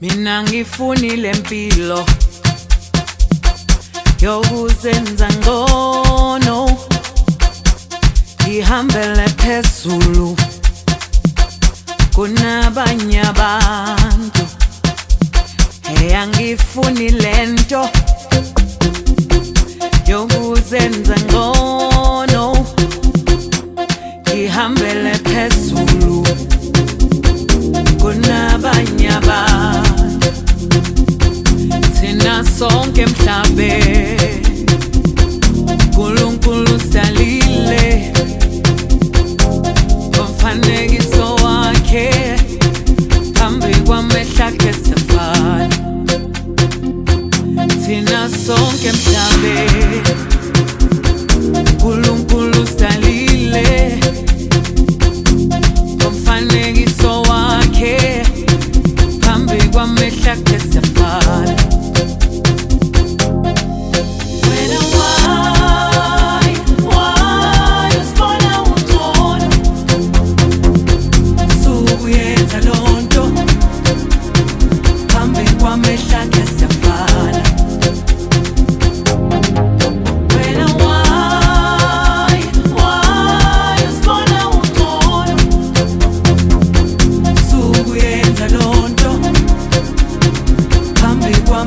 mina ngifunile impilo yokuzenza ngcono ngihambele phezulu kunabanye abantu. Eyangifunile nto. Yokuzenza ngcono ngihambele kabe nkulunkulu salile. Komfanekiso wakhe kambi kwamehla akhe sefana. Thina sonke mhlabe. Nkulunkulu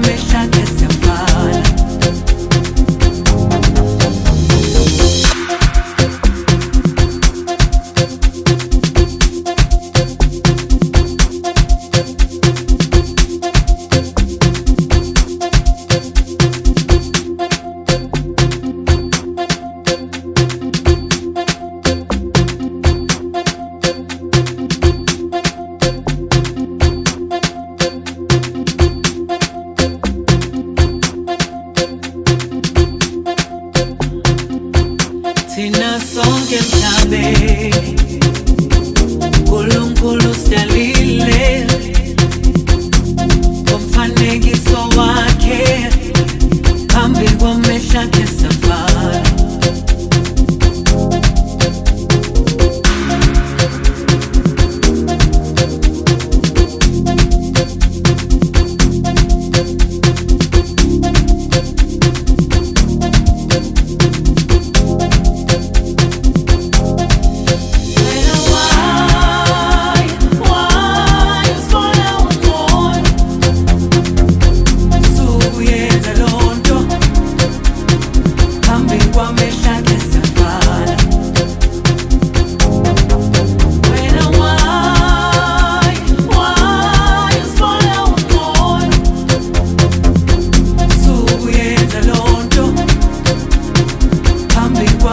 me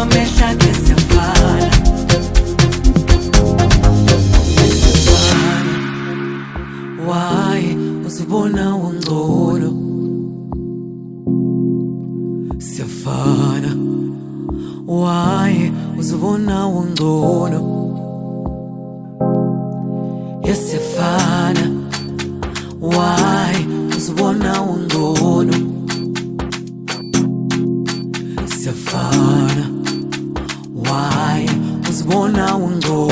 promesa que se afana. Why? Usibona ungcono siyafana why? Uzibona ungcono yesiyafana why? Uzibona ungcono siyafana ngibona ungcono